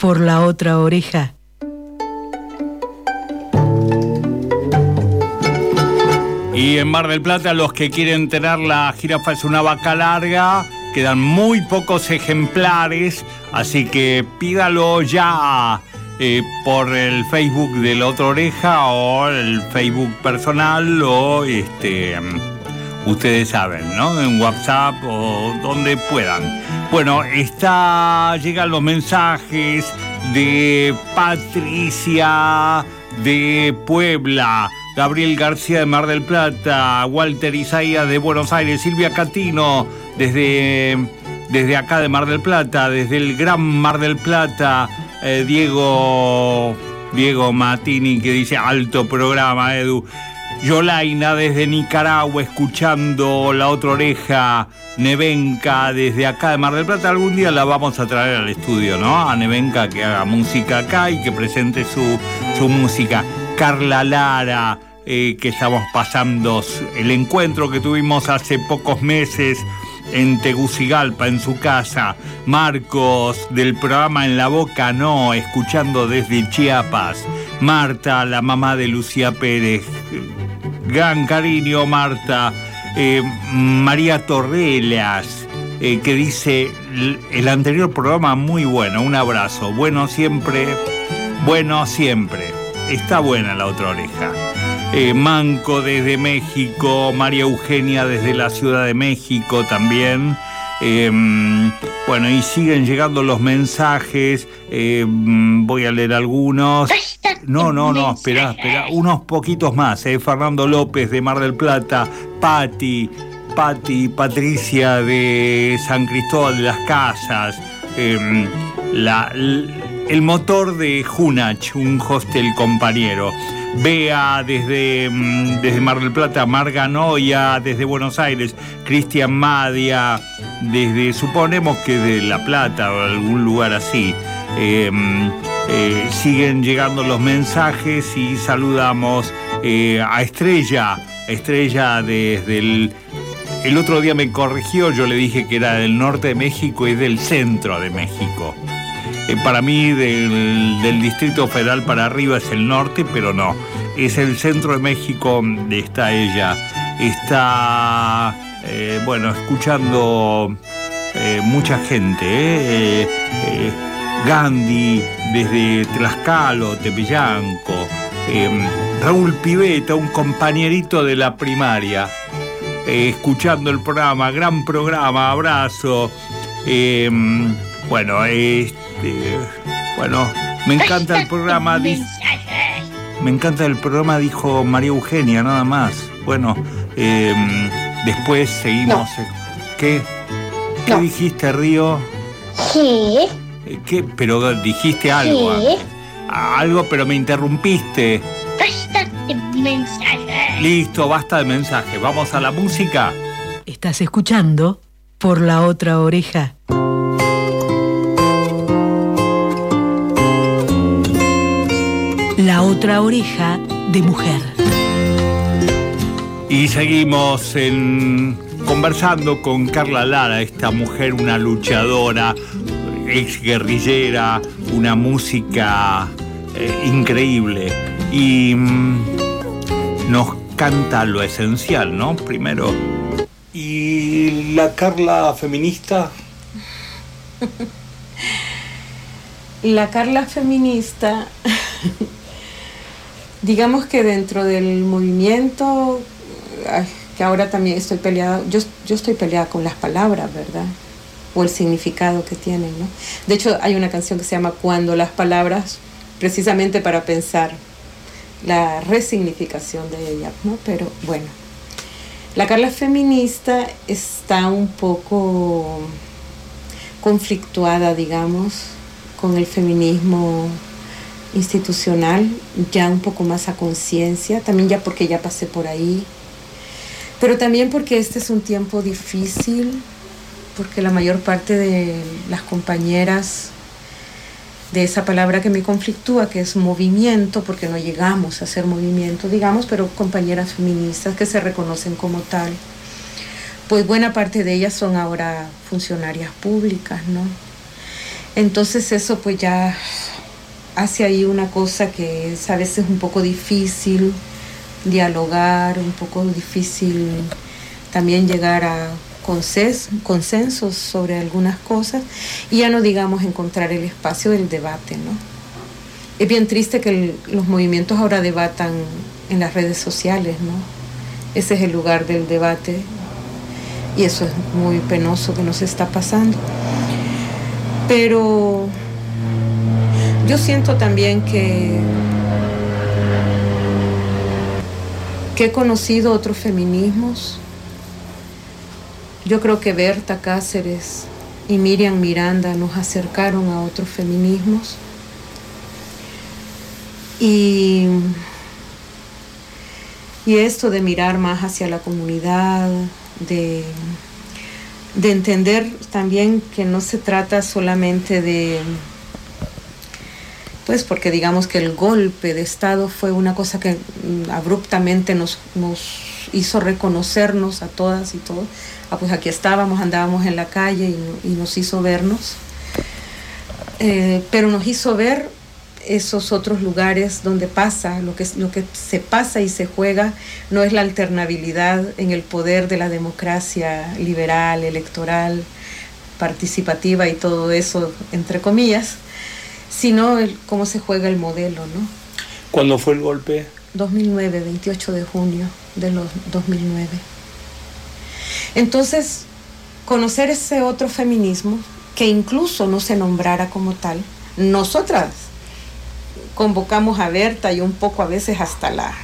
por la otra oreja. Y en Mar del Plata, los que quieren tener la jirafa es una vaca larga, quedan muy pocos ejemplares, así que pídalo ya eh, por el Facebook de la otra oreja o el Facebook personal o este ustedes saben, ¿no? En WhatsApp o donde puedan. Bueno, está, llegan los mensajes de Patricia de Puebla, Gabriel García de Mar del Plata, Walter Isaías de Buenos Aires, Silvia Catino desde, desde acá de Mar del Plata, desde el Gran Mar del Plata, eh, Diego, Diego Matini que dice alto programa, Edu. Yolaina desde Nicaragua escuchando la otra oreja, Nevenka desde acá de Mar del Plata. Algún día la vamos a traer al estudio, ¿no? A Nevenka que haga música acá y que presente su, su música. Carla Lara, eh, que estamos pasando el encuentro que tuvimos hace pocos meses en Tegucigalpa, en su casa. Marcos, del programa En la Boca No, escuchando desde Chiapas. Marta, la mamá de Lucía Pérez. Gran cariño, Marta. Eh, María Torrelas, eh, que dice, el anterior programa muy bueno, un abrazo. Bueno siempre, bueno siempre. Está buena la otra oreja. Eh, Manco desde México, María Eugenia desde la Ciudad de México también. Em, bueno, y siguen llegando los mensajes. Em, voy a leer algunos. No, no, no, espera, espera. Unos poquitos más. Eh. Fernando López de Mar del Plata, Patti, Patti, Patricia de San Cristóbal de las Casas. Em, la, el motor de Junach, un hostel compañero. Bea desde, mm, desde Mar del Plata, Marga Noia desde Buenos Aires, Cristian Madia desde, suponemos que de La Plata o algún lugar así. Em, eh, siguen llegando los mensajes y saludamos eh, a Estrella, Estrella desde el... El otro día me corrigió, yo le dije que era del norte de México y del centro de México. Eh, para mí del, Distrito Federal para arriba es el norte, pero no. Es el centro de México donde está ella. Está, bueno, escuchando mucha gente. Gandhi desde Tlaxcalo, Tepillanco. Raúl Piveta, un compañerito de la primaria. escuchando el programa, gran programa, abrazo. bueno, este este, bueno, me encanta el programa. Me encanta el programa, dijo María Eugenia, nada más. Bueno, em, después seguimos. ¿Qué? ¿Qué dijiste, Río? Sí. Eh, ¿Qué? Pero dijiste algo. Algo, pero me interrumpiste. Basta de mensaje. Listo, basta de mensaje. Vamos a la música. Estás escuchando por la otra oreja. La otra oreja de mujer. Y seguimos en, conversando con Carla Lara, esta mujer, una luchadora, ex guerrillera, una música eh, increíble. Y mm, nos canta lo esencial, ¿no? Primero. ¿Y la Carla feminista? la Carla feminista digamos que dentro del movimiento, que ahora también estoy peleada, yo, yo estoy peleada con las palabras, ¿verdad? O el significado que tienen, ¿no? De hecho, hay una canción que se llama Cuando las palabras, precisamente para pensar la resignificación de ella, ¿no? Pero bueno, la Carla feminista está un poco conflictuada, digamos, con el feminismo institucional, ya un poco más a conciencia, también ya porque ya pasé por ahí, pero también porque este es un tiempo difícil, porque la mayor parte de las compañeras de esa palabra que me conflictúa, que es movimiento, porque no llegamos a ser movimiento, digamos, pero compañeras feministas que se reconocen como tal, pues buena parte de ellas son ahora funcionarias públicas, ¿no? Entonces eso pues ya hace ahí una cosa que es a veces un poco difícil dialogar, un poco difícil también llegar a consensos sobre algunas cosas y ya no digamos encontrar el espacio del debate, ¿no? Es bien triste que los movimientos ahora debatan en las redes sociales, ¿no? Ese es el lugar del debate y eso es muy penoso que nos está pasando. Pero yo siento también que, que he conocido otros feminismos. Yo creo que Berta Cáceres y Miriam Miranda nos acercaron a otros feminismos. Y, y esto de mirar más hacia la comunidad, de de entender también que no se trata solamente de, pues porque digamos que el golpe de Estado fue una cosa que mm, abruptamente nos, nos hizo reconocernos a todas y todos. Ah, pues aquí estábamos, andábamos en la calle y, nos hizo vernos. Eh, pero nos hizo ver esos otros lugares donde pasa, lo que, lo que se pasa y se juega no es la alternabilidad en el poder de la democracia liberal, electoral, participativa y todo eso, entre comillas, sino el, cómo se juega el modelo, ¿no? ¿Cuándo fue el golpe? 2009, 28 de junio de los 2009. Entonces, conocer ese otro feminismo, que incluso no se nombrara como tal, nosotras convocamos a Berta y un poco a veces hasta la,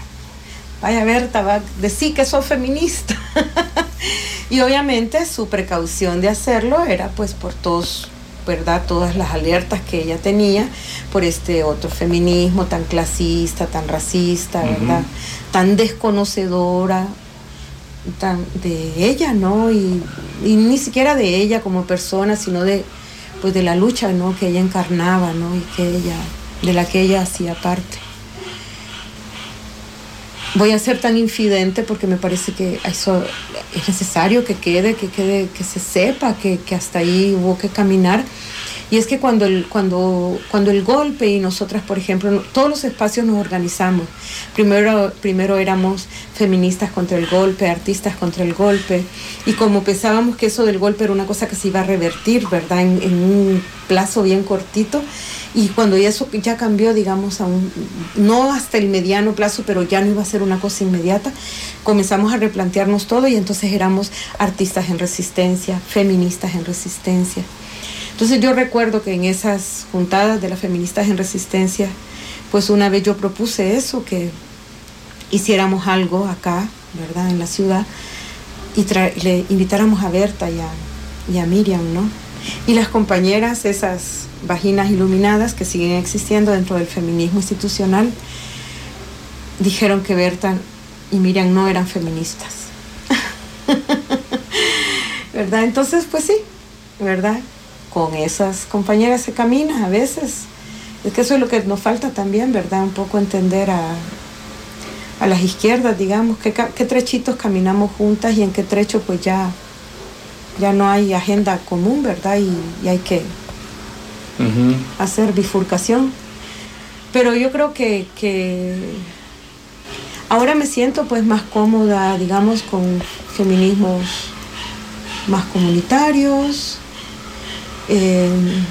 vaya Berta, va a decir que sos feminista. y obviamente su precaución de hacerlo era pues por todos, ¿verdad? Todas las alertas que ella tenía por este otro feminismo tan clasista, tan racista, ¿verdad? Tan desconocedora de ella, ¿no? Y, y, ni siquiera de ella como persona, sino de pues de la lucha, ¿no? Que ella encarnaba, ¿no? Y que ella de la que ella hacía parte. Voy a ser tan infidente porque me parece que eso es necesario que quede, que quede, que se sepa que, que hasta ahí hubo que caminar y es que cuando el, cuando, cuando el golpe y nosotras, por ejemplo, todos los espacios nos organizamos. Primero, primero éramos feministas contra el golpe, artistas contra el golpe. Y como pensábamos que eso del golpe era una cosa que se iba a revertir, ¿verdad? En, en un plazo bien cortito. Y cuando eso ya cambió, digamos, a un, no hasta el mediano plazo, pero ya no iba a ser una cosa inmediata, comenzamos a replantearnos todo y entonces éramos artistas en resistencia, feministas en resistencia. Entonces yo recuerdo que en esas juntadas de las feministas en resistencia, pues una vez yo propuse eso, que hiciéramos algo acá, ¿verdad? En la ciudad, y le invitáramos a Berta y a, Miriam, ¿no? Y las compañeras, esas vaginas iluminadas que siguen existiendo dentro del feminismo institucional, dijeron que Berta y Miriam no eran feministas. ¿Verdad? Entonces, pues sí, ¿verdad? Con esas compañeras se camina a veces. Es que eso es lo que nos falta también, ¿verdad? Un poco entender a, a las izquierdas, digamos, qué, qué, trechitos caminamos juntas y en qué trecho pues ya, ya no hay agenda común, ¿verdad? Y, hay que hacer bifurcación. Pero yo creo que, que ahora me siento pues más cómoda, digamos, con feminismos más comunitarios, Em,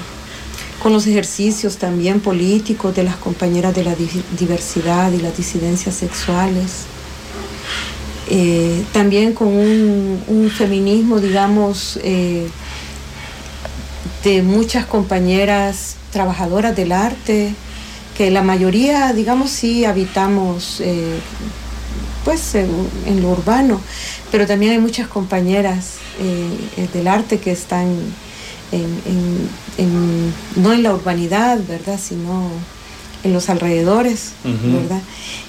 con los ejercicios también políticos de las compañeras de la diversidad y las disidencias sexuales. Eh, también con un, feminismo, digamos, eh, de muchas compañeras trabajadoras del arte, que la mayoría, digamos, sí habitamos eh, pues en, lo urbano, pero también hay muchas compañeras del arte que están en, no en la urbanidad, ¿verdad? Sino en los alrededores, ¿verdad?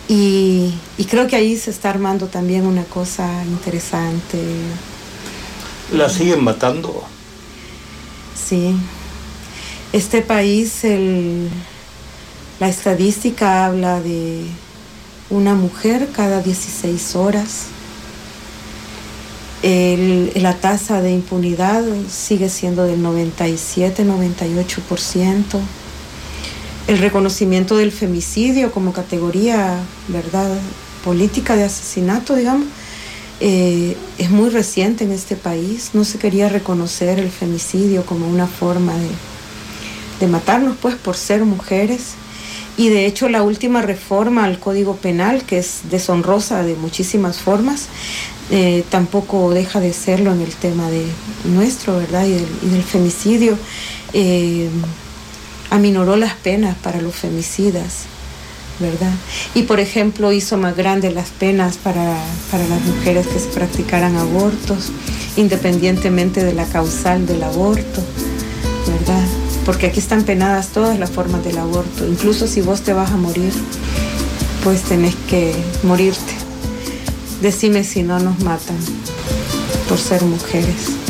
Y, y, creo que ahí se está armando también una cosa interesante. ¿La siguen matando? Sí. Este país, el, la estadística habla de una mujer cada 16 horas. La tasa de impunidad sigue siendo del 97-98%. El reconocimiento del femicidio como categoría, ¿verdad? Política de asesinato, digamos, eh, es muy reciente en este país. No se quería reconocer el femicidio como una forma de, de matarnos, pues, por ser mujeres. Y de hecho la última reforma al Código Penal, que es deshonrosa de muchísimas formas, eh, tampoco deja de serlo en el tema de nuestro, ¿verdad? Y del, femicidio. Eh, aminoró las penas para los femicidas, ¿verdad? Y por ejemplo hizo más grandes las penas para, para las mujeres que se practicaran abortos, independientemente de la causal del aborto, ¿verdad? Porque aquí están penadas todas las formas del aborto, incluso si vos te vas a morir, pues tenés que morirte. Decime si no nos matan por ser mujeres.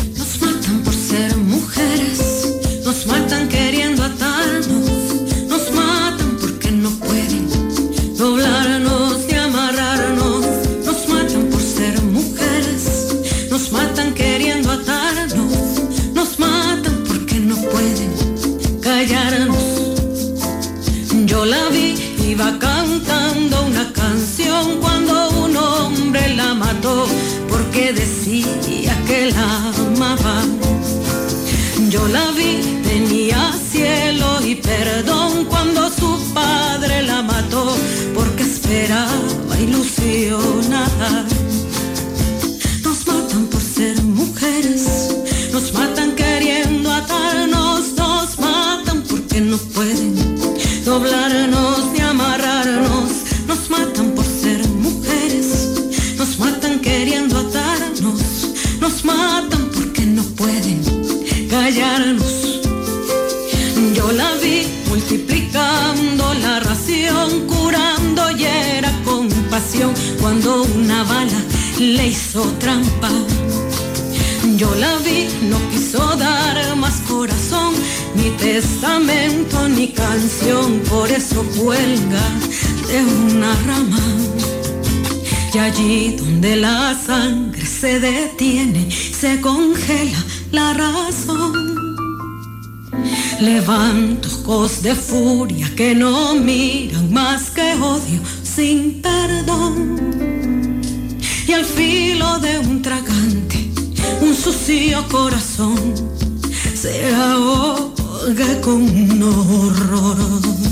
Ni canción, por eso cuelga de una rama. Y allí donde la sangre se detiene, se congela la razón. Levanto ojos de furia que no miran más que odio sin perdón. Y al filo de un tragante, un sucio corazón se ahoga con un horror.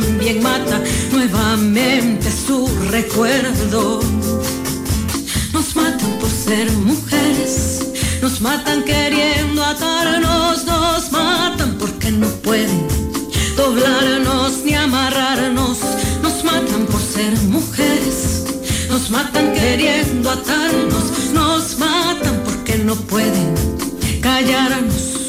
También mata nuevamente su recuerdo. Nos matan por ser mujeres, nos matan queriendo atarnos, nos matan porque no pueden doblarnos ni amarrarnos, nos matan por ser mujeres, nos matan queriendo atarnos, nos matan porque no pueden callarnos,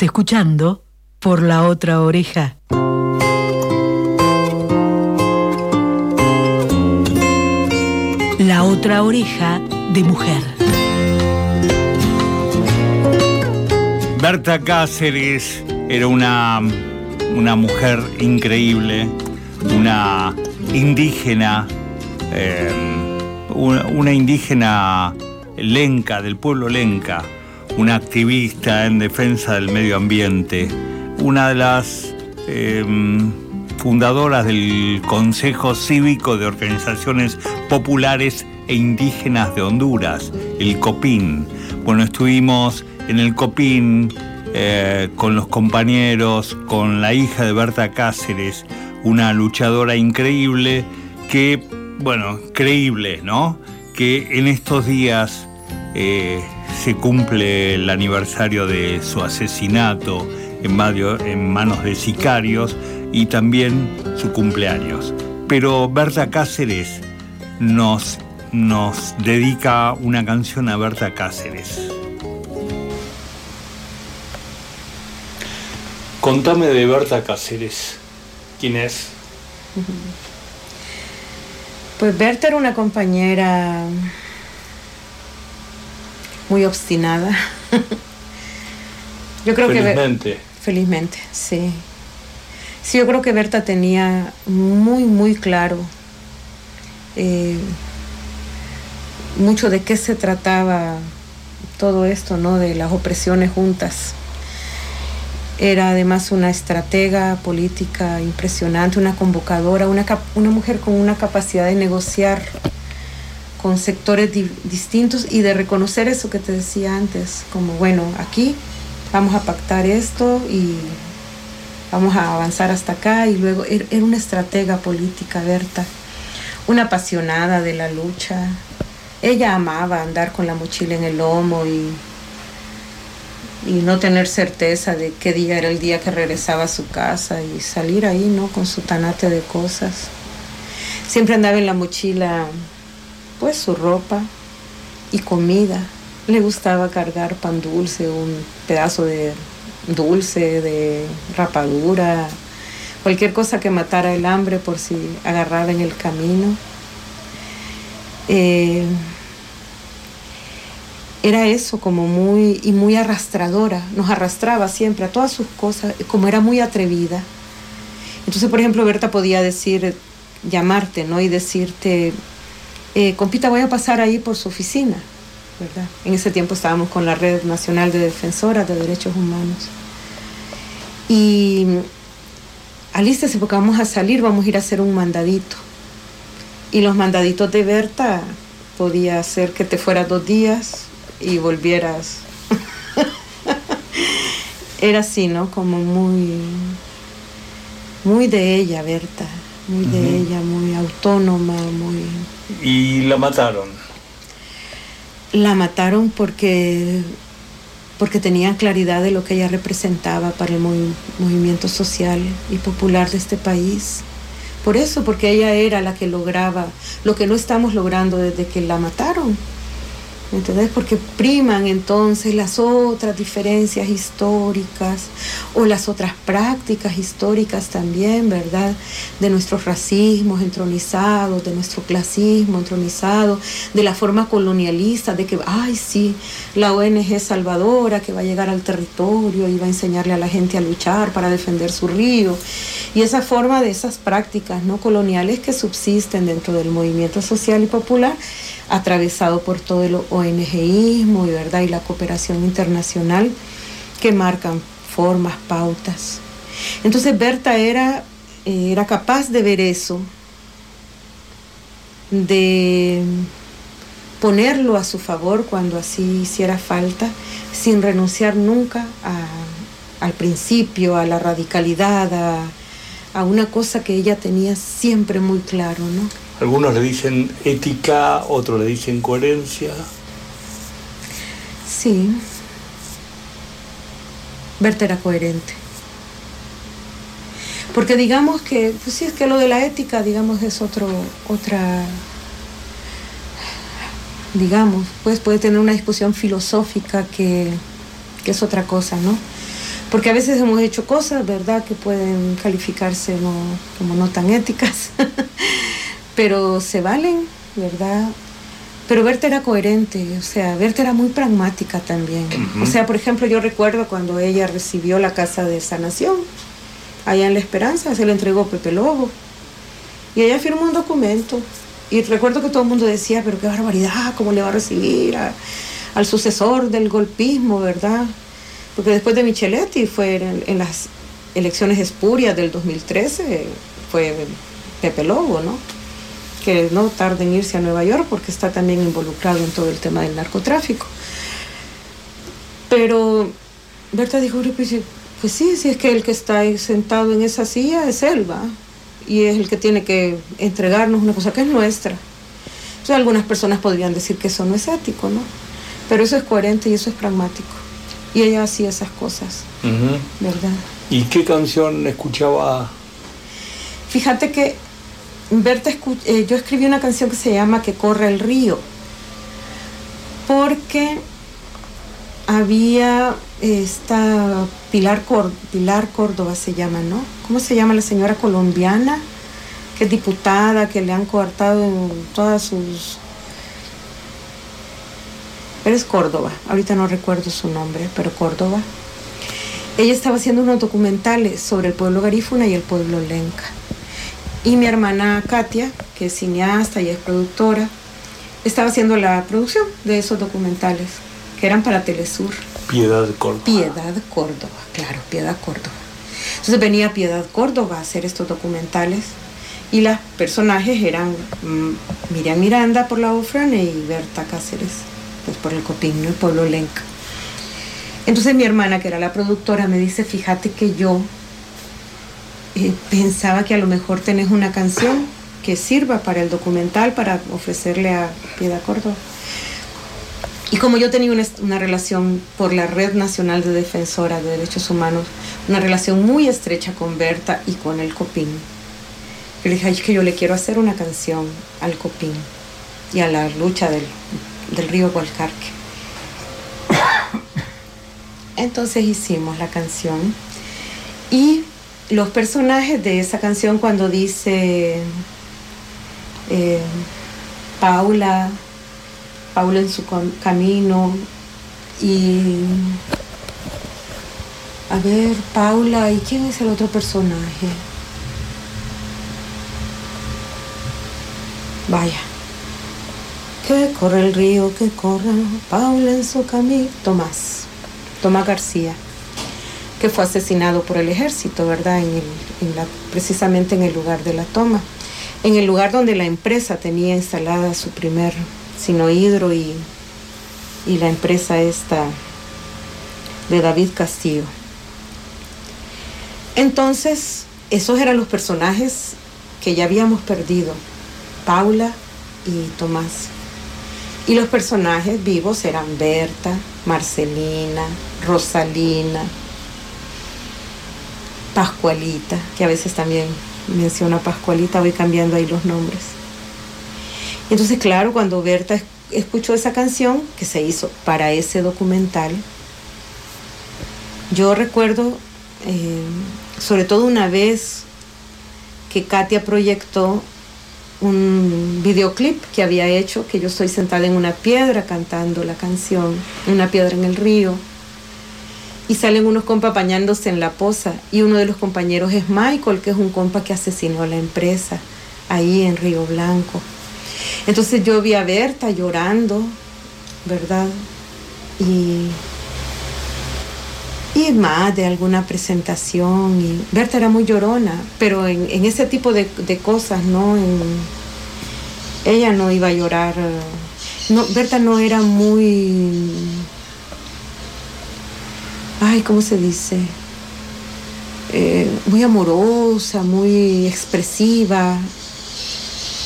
Escuchando por la otra oreja. La otra oreja de mujer. Berta Cáceres era una, una mujer increíble, una indígena, eh, una, una indígena lenca, del pueblo lenca, una activista en defensa del medio ambiente, una de las eh, fundadoras del Consejo Cívico de Organizaciones Populares e Indígenas de Honduras, el COPIN. Bueno, estuvimos en el COPIN eh, con los compañeros, con la hija de Berta Cáceres, una luchadora increíble que, bueno, creíble, ¿no? Que en estos días eh, se cumple el aniversario de su asesinato en, manos de sicarios y también su cumpleaños. Pero Berta Cáceres nos, nos dedica una canción a Berta Cáceres. Contame de Berta Cáceres. ¿Quién es? Pues Berta era una compañera muy obstinada. Yo creo que Ber- Felizmente. felizmente, sí. Sí, yo creo que Berta tenía muy, muy claro eh, mucho de qué se trataba todo esto, ¿no? De las opresiones juntas. Era además una estratega política impresionante, una convocadora, una, una mujer con una capacidad de negociar con sectores di- distintos y de reconocer eso que te decía antes, como bueno, aquí vamos a pactar esto y vamos a avanzar hasta acá y luego er- era una estratega política, Berta, una apasionada de la lucha. Ella amaba andar con la mochila en el lomo y, y no tener certeza de qué día era el día que regresaba a su casa y salir ahí, ¿no? Con su tanate de cosas. Siempre andaba en la mochila, pues su ropa y comida. Le gustaba cargar pan dulce, un pedazo de dulce, de rapadura, cualquier cosa que matara el hambre por si agarraba en el camino. Eh, era eso como muy y muy arrastradora, nos arrastraba siempre a todas sus cosas, como era muy atrevida. Entonces, por ejemplo, Berta podía decir, llamarte, ¿no? Y decirte, eh, compita, voy a pasar ahí por su oficina, ¿verdad? En ese tiempo estábamos con la Red Nacional de Defensoras de Derechos Humanos. Y alístese porque vamos a salir, vamos a ir a hacer un mandadito. Y los mandaditos de Berta podía ser que te fueras dos días y volvieras. Era así, ¿no? Como muy, muy de ella, Berta, muy de ella, muy autónoma, muy. Y la mataron. La mataron porque porque tenían claridad de lo que ella representaba para el movi- movimiento social y popular de este país. Por eso, porque ella era la que lograba lo que no estamos logrando desde que la mataron. ¿Entendés? Porque priman entonces las otras diferencias históricas o las otras prácticas históricas también, ¿verdad? De nuestros racismos entronizados, de nuestro clasismo entronizado, de la forma colonialista, de que, ay, sí, la ONG salvadora que va a llegar al territorio y va a enseñarle a la gente a luchar para defender su río. Y esa forma de esas prácticas no coloniales que subsisten dentro del movimiento social y popular, atravesado por todo el ONGismo y, ¿verdad? y la cooperación internacional que marcan formas, pautas. Entonces Berta era, eh, era capaz de ver eso, de ponerlo a su favor cuando así hiciera falta, sin renunciar nunca al principio, a la radicalidad, a, a una cosa que ella tenía siempre muy claro, ¿no? Algunos le dicen ética, otros le dicen coherencia. Sí. Berta era coherente. Porque digamos que, pues sí, es que lo de la ética, digamos, es otro, otra, digamos, pues puede tener una discusión filosófica que, que es otra cosa, ¿no? porque a veces hemos hecho cosas, ¿verdad?, que pueden calificarse no, como no tan éticas, pero se valen, ¿verdad? Pero Berta era coherente, o sea, Berta era muy pragmática también. O sea, por ejemplo, yo recuerdo cuando ella recibió la casa de sanación, allá en La Esperanza, se le entregó Pepe Lobo. Y ella firmó un documento. Y recuerdo que todo el mundo decía, pero qué barbaridad, ¿cómo le va a recibir a- al sucesor del golpismo, verdad? Porque después de Micheletti fue en, en las elecciones espurias del 2013, fue Pepe Lobo, ¿no? Que no tarda en irse a Nueva York porque está también involucrado en todo el tema del narcotráfico. Pero Berta dijo, pues, sí, pues sí, si es que el que está ahí sentado en esa silla es él, ¿va? Y es el que tiene que entregarnos una cosa que es nuestra. Entonces algunas personas podrían decir que eso no es ético, ¿no? Pero eso es coherente y eso es pragmático. Y ella hacía esas cosas, ¿verdad? ¿Y qué canción escuchaba? Fíjate que Berta eh, yo escribí una canción que se llama Que corre el río, porque había esta Pilar, Pilar Córdoba se llama, ¿no? ¿Cómo se llama la señora colombiana? Que es diputada, que le han coartado en todas sus... Pero es Córdoba, ahorita no recuerdo su nombre, pero Córdoba. Ella estaba haciendo unos documentales sobre el pueblo garífuna y el pueblo lenca. Y mi hermana Katia, que es cineasta y es productora, estaba haciendo la producción de esos documentales, que eran para Telesur. Piedad Córdoba. Piedad Córdoba, claro, Piedad Córdoba. Entonces venía Piedad Córdoba a hacer estos documentales y las personajes eran mm, Miriam Miranda por la Ofrane y Berta Cáceres pues por el Copín, ¿no? el pueblo lenca. Entonces mi hermana, que era la productora, me dice, fíjate que yo eh, pensaba que a lo mejor tenés una canción que sirva para el documental, para ofrecerle a Piedad Córdoba. Y como yo tenía una, una relación por la Red Nacional de Defensora de Derechos Humanos, una relación muy estrecha con Berta y con el Copín, yo le dije, "Ay, es que yo le quiero hacer una canción al Copín y a la lucha del, del río Gualcarque. Entonces hicimos la canción y los personajes de esa canción cuando dice eh, Paula, Paula en su camino y a ver, Paula, ¿y quién es el otro personaje? Vaya. Que corre el río, que corra, Paula en su camino. Tomás, Tomás García, que fue asesinado por el ejército, ¿verdad? En el- precisamente en el lugar de la toma. En el lugar donde la empresa tenía instalada su primer sinohidro y, y la empresa esta de David Castillo. Entonces, esos eran los personajes que ya habíamos perdido, Paula y Tomás. Y los personajes vivos eran Berta, Marcelina, Rosalina, Pascualita, que a veces también menciona Pascualita, voy cambiando ahí los nombres. Entonces, claro, cuando Berta es- escuchó esa canción que se hizo para ese documental, yo recuerdo, eh, sobre todo una vez que Katia proyectó un videoclip que había hecho, que yo estoy sentada en una piedra cantando la canción, una piedra en el río, y salen unos compas bañándose en la poza, y uno de los compañeros es Michael, que es un compa que asesinó a la empresa ahí en Río Blanco. Entonces yo vi a Berta llorando, ¿verdad? Y y más de alguna presentación. Y Berta era muy llorona, pero en, ese tipo de, cosas, ¿no? Ella no iba a llorar. No, Berta no era muy. Ay, ¿cómo se dice? Eh, muy amorosa, muy expresiva.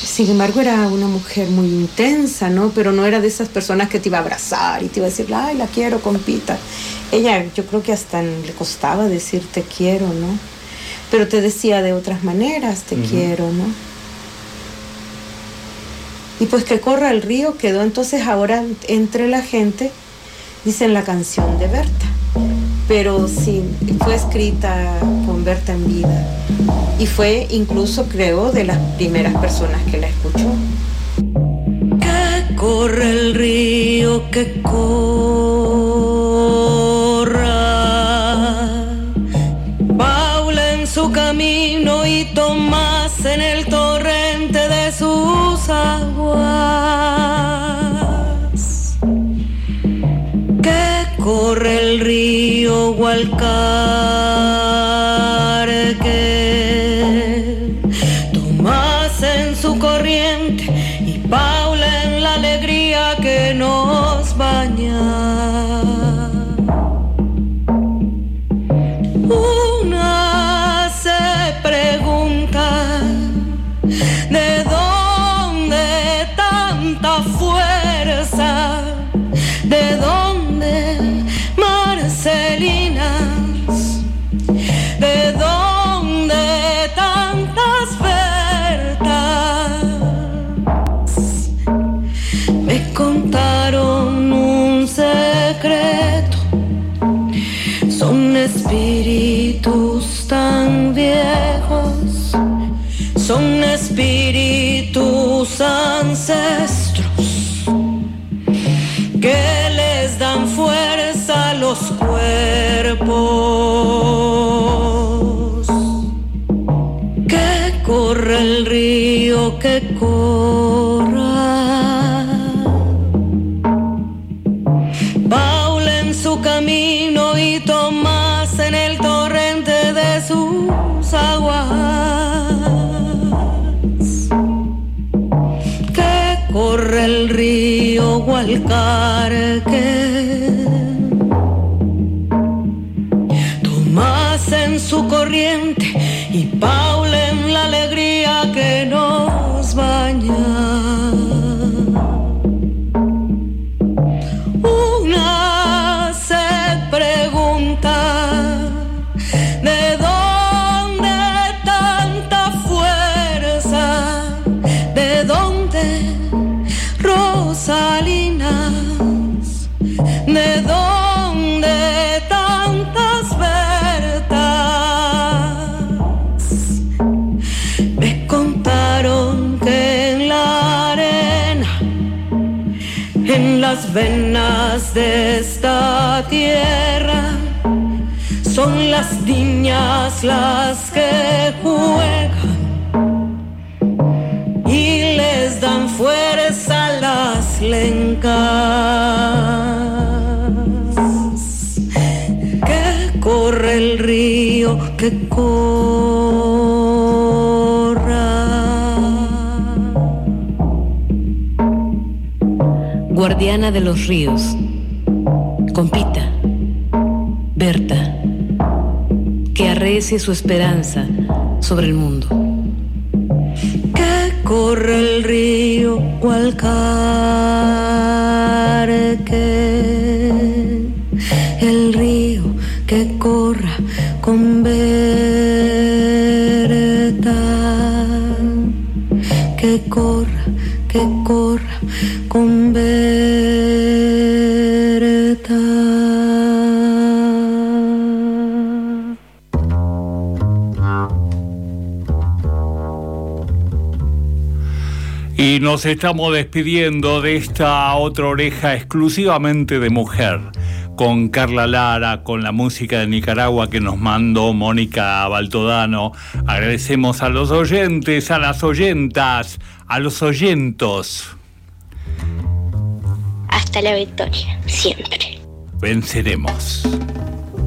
Sin embargo, era una mujer muy intensa, ¿no? Pero no era de esas personas que te iba a abrazar y te iba a decir, ay, la quiero, compita. Ella, yo creo que hasta le costaba decir te quiero, ¿no? Pero te decía de otras maneras, te quiero, ¿no? Y pues que corra el río quedó entonces ahora entre la gente, dicen la canción de Berta. Pero sí, fue escrita con Berta en vida y fue incluso, creo, de las primeras personas que la escuchó. Que corre el río, que corra. Paula en su camino y Tomás río que corra. Venas de esta tierra. Son las niñas las que juegan y les dan fuerza a las lencas. Que corre el río que corra Guardiana de los ríos. Compita. Berta. Que arrecie su esperanza sobre el mundo. que corre el río Hualcarque, nos estamos despidiendo de esta otra oreja exclusivamente de mujer, con Carla Lara, con la música de Nicaragua que nos mandó Mónica Baltodano. Agradecemos a los oyentes, a las oyentas, a los oyentos. Hasta la victoria, siempre. Venceremos.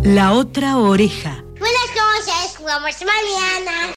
La otra oreja. Buenas noches, jugamos mañana.